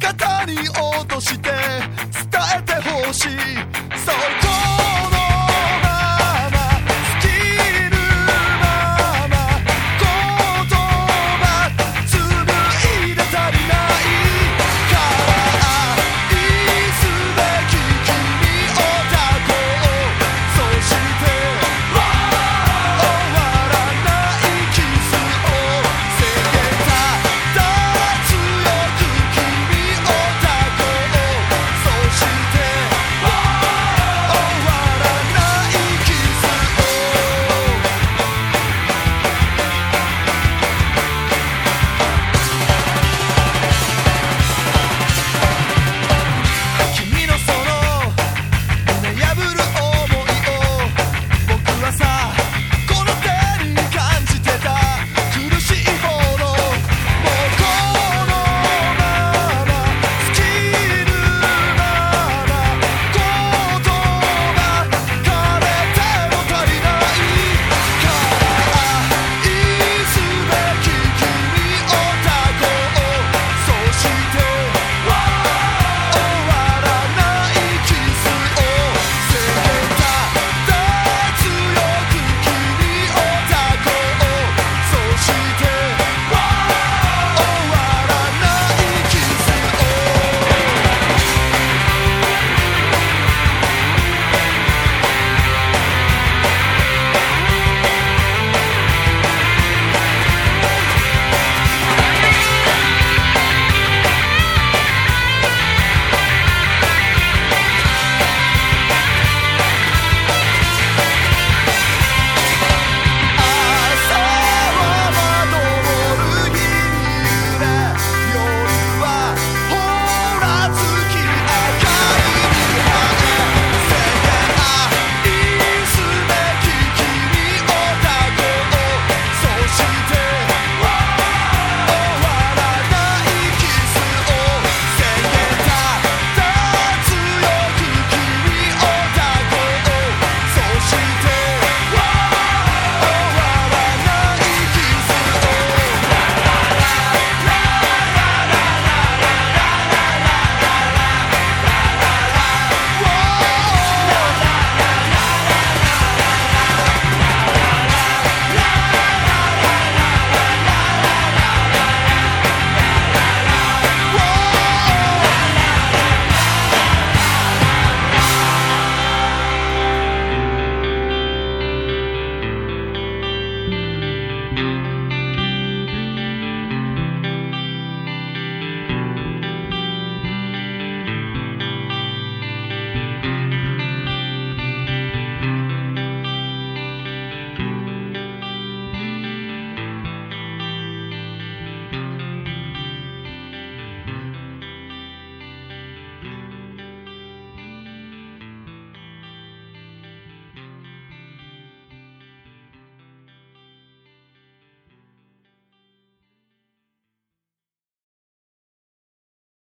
肩に落として伝えてほしい。